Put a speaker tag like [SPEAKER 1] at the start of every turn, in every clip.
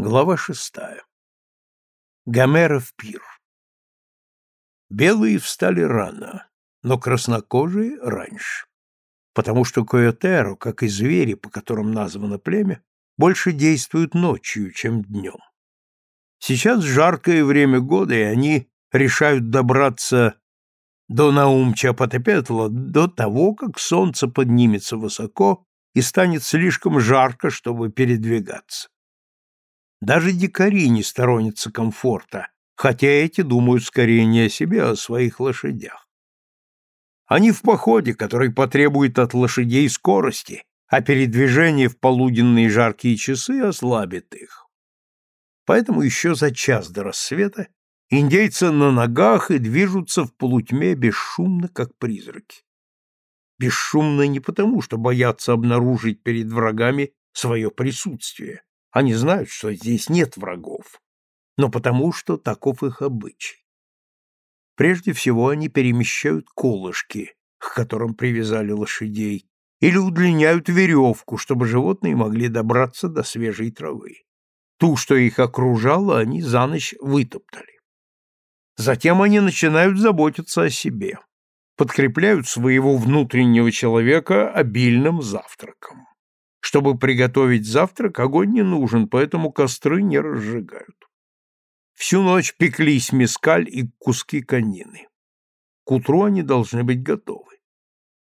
[SPEAKER 1] Глава шестая. Гомеров пир. Белые встали рано, но краснокожие — раньше, потому что Койотеро, как и звери, по которым названо племя, больше действуют ночью, чем днем. Сейчас жаркое время года, и они решают добраться до Наум-Чапатепетла до того, как солнце поднимется высоко и станет слишком жарко, чтобы передвигаться. Даже дикари не сторонятся комфорта, хотя эти думают скорее не о себе, а о своих лошадях. Они в походе, который потребует от лошадей скорости, а передвижение в полуденные жаркие часы ослабит их. Поэтому еще за час до рассвета индейцы на ногах и движутся в полутьме бесшумно, как призраки. Бесшумно не потому, что боятся обнаружить перед врагами свое присутствие. Они знают, что здесь нет врагов, но потому, что таков их обычай. Прежде всего они перемещают колышки, к которым привязали лошадей, или удлиняют веревку, чтобы животные могли добраться до свежей травы. Ту, что их окружало, они за ночь вытоптали. Затем они начинают заботиться о себе подкрепляют своего внутреннего человека обильным завтраком. Чтобы приготовить завтрак, огонь не нужен, поэтому костры не разжигают. Всю ночь пеклись мескаль и куски конины. К утру они должны быть готовы.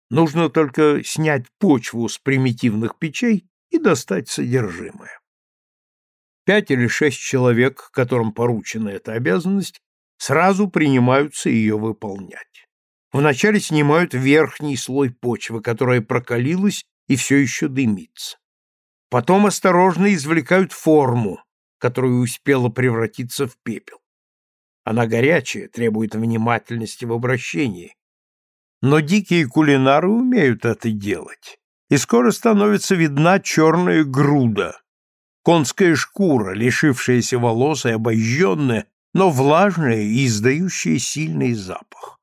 [SPEAKER 1] Нужно только снять почву с примитивных печей и достать содержимое. Пять или шесть человек, которым поручена эта обязанность, сразу принимаются ее выполнять. Вначале снимают верхний слой почвы, которая прокалилась и все еще дымится. Потом осторожно извлекают форму, которая успела превратиться в пепел. Она горячая, требует внимательности в обращении. Но дикие кулинары умеют это делать, и скоро становится видна черная груда, конская шкура, лишившаяся волос и обожженная, но влажная и издающая сильный запах.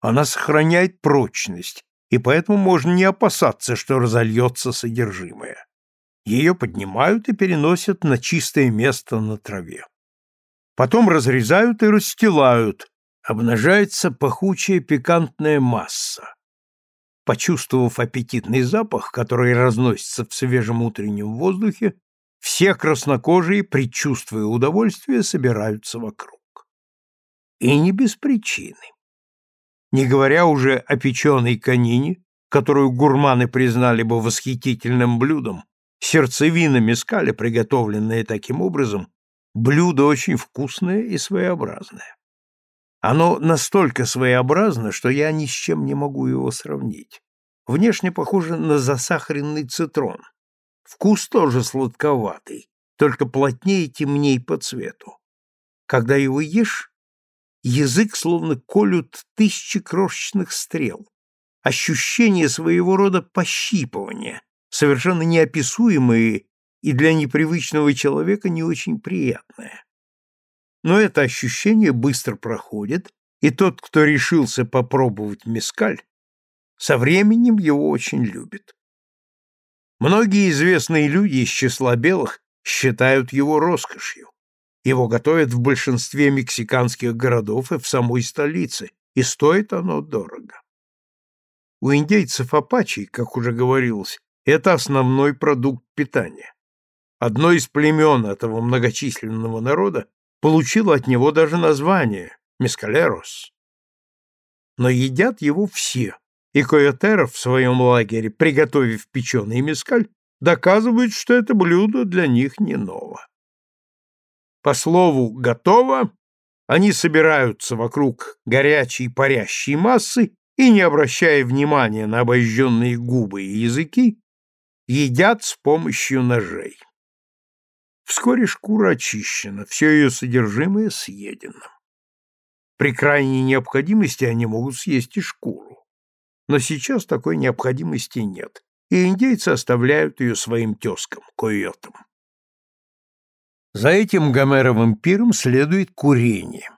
[SPEAKER 1] Она сохраняет прочность, и поэтому можно не опасаться, что разольется содержимое. Ее поднимают и переносят на чистое место на траве. Потом разрезают и расстилают, обнажается пахучая пикантная масса. Почувствовав аппетитный запах, который разносится в свежем утреннем воздухе, все краснокожие, предчувствуя удовольствие, собираются вокруг. И не без причины не говоря уже о печеной конине, которую гурманы признали бы восхитительным блюдом, сердцевина мескаля, приготовленная таким образом, блюдо очень вкусное и своеобразное. Оно настолько своеобразно, что я ни с чем не могу его сравнить. Внешне похоже на засахаренный цитрон. Вкус тоже сладковатый, только плотнее и темней по цвету. Когда его ешь, язык словно колют тысячи крошечных стрел. Ощущение своего рода пощипывания, совершенно неописуемые и для непривычного человека не очень приятное. Но это ощущение быстро проходит, и тот, кто решился попробовать мескаль, со временем его очень любит. Многие известные люди из числа белых считают его роскошью. Его готовят в большинстве мексиканских городов и в самой столице, и стоит оно дорого. У индейцев апачей, как уже говорилось, это основной продукт питания. Одно из племен этого многочисленного народа получило от него даже название – мескалерос. Но едят его все, и Койотеров в своем лагере, приготовив печеный мескаль, доказывают, что это блюдо для них не ново. По слову «готово» они собираются вокруг горячей парящей массы и, не обращая внимания на обожженные губы и языки, едят с помощью ножей. Вскоре шкура очищена, все ее содержимое съедено. При крайней необходимости они могут съесть и шкуру. Но сейчас такой необходимости нет, и индейцы оставляют ее своим тезкам, койотам. За этим Гомеровым пиром следует курение,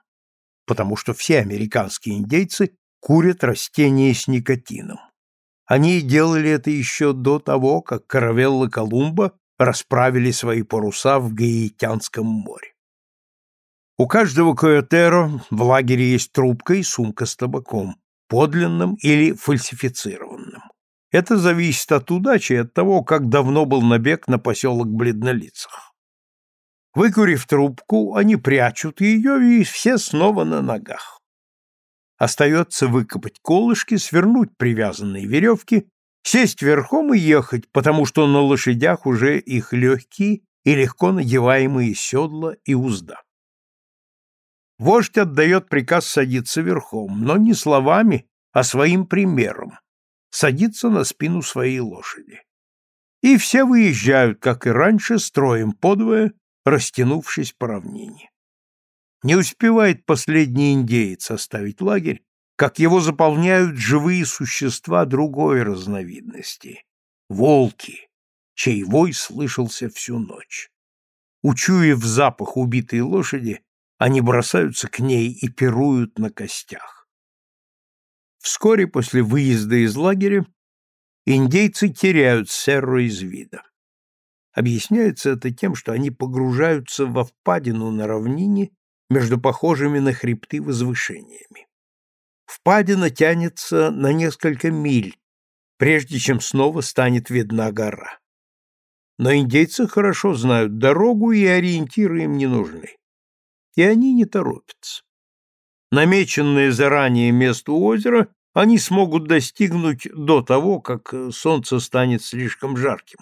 [SPEAKER 1] потому что все американские индейцы курят растения с никотином. Они делали это еще до того, как Каравелла Колумба расправили свои паруса в Гаитянском море. У каждого койотеро в лагере есть трубка и сумка с табаком, подлинным или фальсифицированным. Это зависит от удачи и от того, как давно был набег на поселок Бледнолицах. Выкурив трубку, они прячут ее, и все снова на ногах. Остается выкопать колышки, свернуть привязанные веревки, сесть верхом и ехать, потому что на лошадях уже их легкие и легко надеваемые седла и узда. Вождь отдает приказ садиться верхом, но не словами, а своим примером, садиться на спину своей лошади. И все выезжают, как и раньше, строем подвое, растянувшись по равнине. Не успевает последний индеец оставить лагерь, как его заполняют живые существа другой разновидности — волки, чей вой слышался всю ночь. Учуяв запах убитой лошади, они бросаются к ней и пируют на костях. Вскоре после выезда из лагеря индейцы теряют серру из вида. Объясняется это тем, что они погружаются во впадину на равнине между похожими на хребты возвышениями. Впадина тянется на несколько миль, прежде чем снова станет видна гора. Но индейцы хорошо знают дорогу, и ориентиры им не нужны. И они не торопятся намеченное заранее место озера они смогут достигнуть до того, как солнце станет слишком жарким.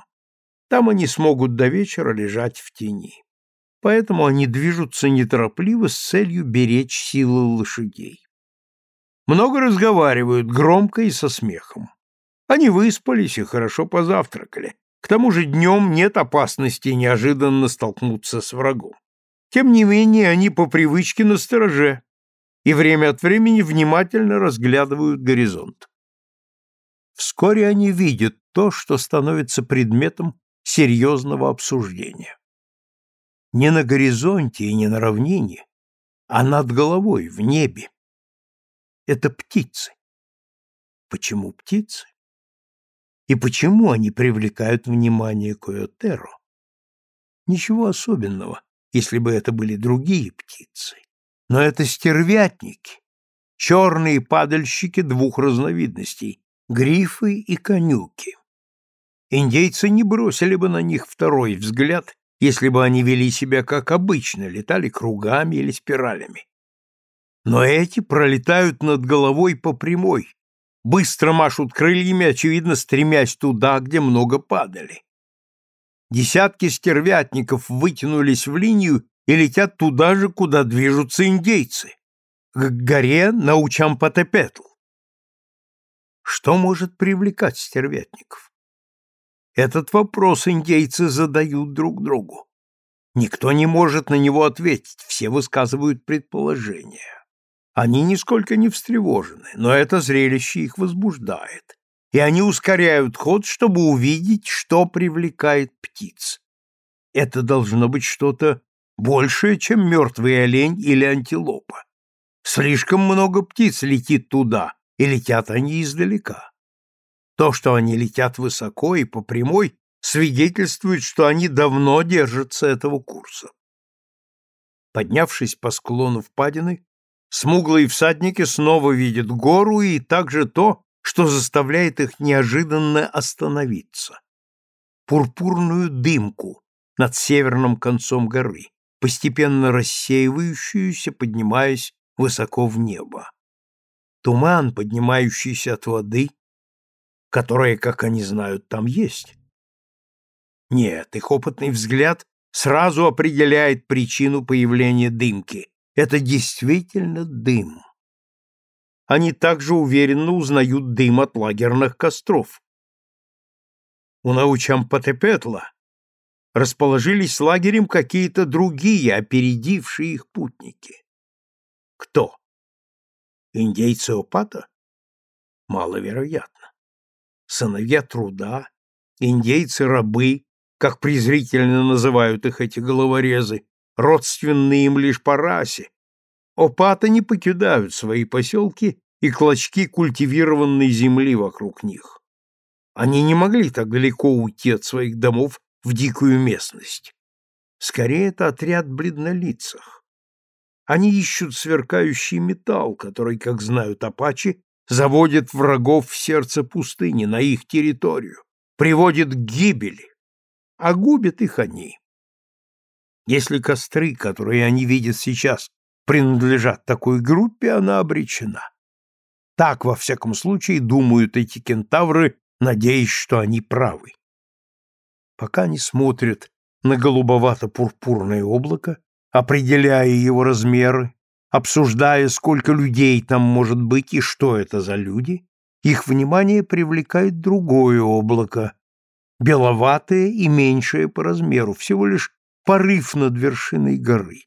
[SPEAKER 1] Там они смогут до вечера лежать в тени. Поэтому они движутся неторопливо с целью беречь силы лошадей. Много разговаривают, громко и со смехом. Они выспались и хорошо позавтракали. К тому же днем нет опасности неожиданно столкнуться с врагом. Тем не менее, они по привычке на стороже, и время от времени внимательно разглядывают горизонт. Вскоре они видят то, что становится предметом серьезного обсуждения. Не на горизонте и не на равнине, а над головой, в небе. Это птицы. Почему птицы? И почему они привлекают внимание Койотеро? Ничего особенного, если бы это были другие птицы. Но это стервятники, черные падальщики двух разновидностей — грифы и конюки. Индейцы не бросили бы на них второй взгляд, если бы они вели себя как обычно, летали кругами или спиралями. Но эти пролетают над головой по прямой, быстро машут крыльями, очевидно, стремясь туда, где много падали. Десятки стервятников вытянулись в линию и летят туда же, куда движутся индейцы, к горе Научампатепетл. Что может привлекать стервятников? Этот вопрос индейцы задают друг другу. Никто не может на него ответить, все высказывают предположения. Они нисколько не встревожены, но это зрелище их возбуждает, и они ускоряют ход, чтобы увидеть, что привлекает птиц. Это должно быть что-то большее, чем мертвый олень или антилопа. Слишком много птиц летит туда, и летят они издалека. То, что они летят высоко и по прямой, свидетельствует, что они давно держатся этого курса. Поднявшись по склону впадины, смуглые всадники снова видят гору и также то, что заставляет их неожиданно остановиться. Пурпурную дымку над северным концом горы постепенно рассеивающуюся, поднимаясь высоко в небо. Туман, поднимающийся от воды, которая, как они знают, там есть. Нет, их опытный взгляд сразу определяет причину появления дымки. Это действительно дым. Они также уверенно узнают дым от лагерных костров. У Научампатепетла расположились лагерем какие-то другие, опередившие их путники. Кто? Индейцы Опата? Маловероятно. Сыновья труда, индейцы-рабы, как презрительно называют их эти головорезы, родственные им лишь по расе. Опата не покидают свои поселки и клочки культивированной земли вокруг них. Они не могли так далеко уйти от своих домов в дикую местность. Скорее, это отряд бледнолицах. Они ищут сверкающий металл, который, как знают апачи, заводит врагов в сердце пустыни, на их территорию, приводит к гибели, а губят их они. Если костры, которые они видят сейчас, принадлежат такой группе, она обречена. Так, во всяком случае, думают эти кентавры, надеясь, что они правы. Пока они смотрят на голубовато-пурпурное облако, определяя его размеры, обсуждая, сколько людей там может быть и что это за люди, их внимание привлекает другое облако, беловатое и меньшее по размеру, всего лишь порыв над вершиной горы.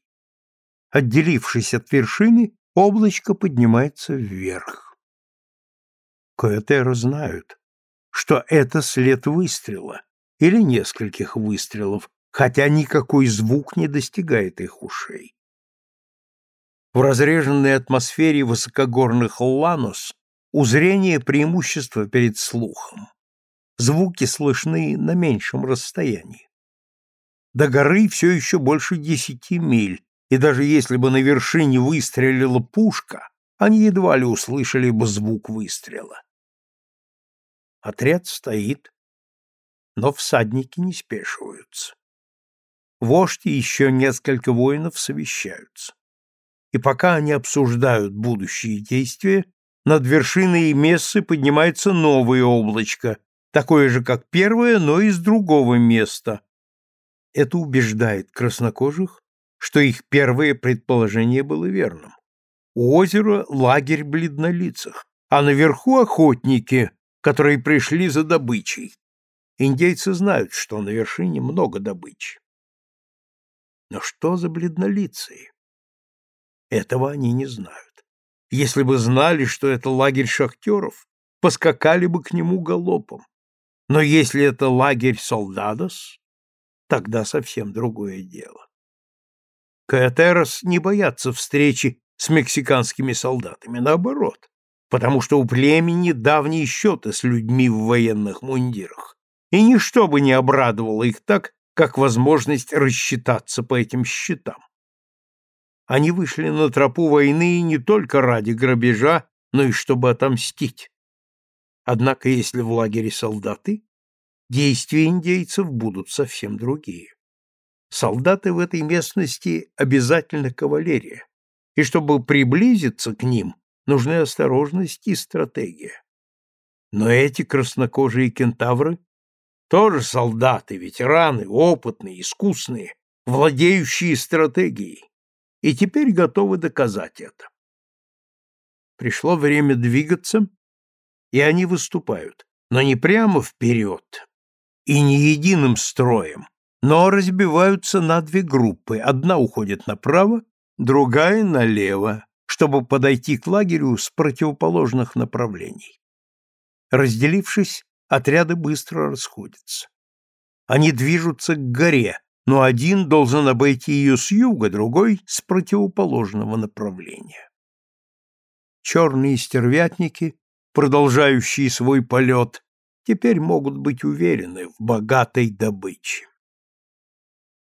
[SPEAKER 1] Отделившись от вершины, облачко поднимается вверх. Коэтеры знают, что это след выстрела или нескольких выстрелов, хотя никакой звук не достигает их ушей. В разреженной атмосфере высокогорных Ланус у зрения преимущество перед слухом. Звуки слышны на меньшем расстоянии. До горы все еще больше десяти миль, и даже если бы на вершине выстрелила пушка, они едва ли услышали бы звук выстрела. Отряд стоит, но всадники не спешиваются. Вождь и еще несколько воинов совещаются. И пока они обсуждают будущие действия, над вершиной Мессы поднимается новое облачко, такое же, как первое, но из другого места, это убеждает краснокожих, что их первое предположение было верным. У озера лагерь бледнолицых, а наверху охотники, которые пришли за добычей. Индейцы знают, что на вершине много добычи. Но что за бледнолицые? Этого они не знают. Если бы знали, что это лагерь шахтеров, поскакали бы к нему галопом. Но если это лагерь солдатос, тогда совсем другое дело. Каэтерос не боятся встречи с мексиканскими солдатами, наоборот, потому что у племени давние счеты с людьми в военных мундирах, и ничто бы не обрадовало их так, как возможность рассчитаться по этим счетам. Они вышли на тропу войны не только ради грабежа, но и чтобы отомстить. Однако, если в лагере солдаты, действия индейцев будут совсем другие. Солдаты в этой местности обязательно кавалерия, и чтобы приблизиться к ним, нужны осторожность и стратегия. Но эти краснокожие кентавры тоже солдаты, ветераны, опытные, искусные, владеющие стратегией, и теперь готовы доказать это. Пришло время двигаться, и они выступают, но не прямо вперед, и не единым строем, но разбиваются на две группы. Одна уходит направо, другая налево, чтобы подойти к лагерю с противоположных направлений. Разделившись, отряды быстро расходятся. Они движутся к горе, но один должен обойти ее с юга, другой — с противоположного направления. Черные стервятники, продолжающие свой полет, теперь могут быть уверены в богатой добыче.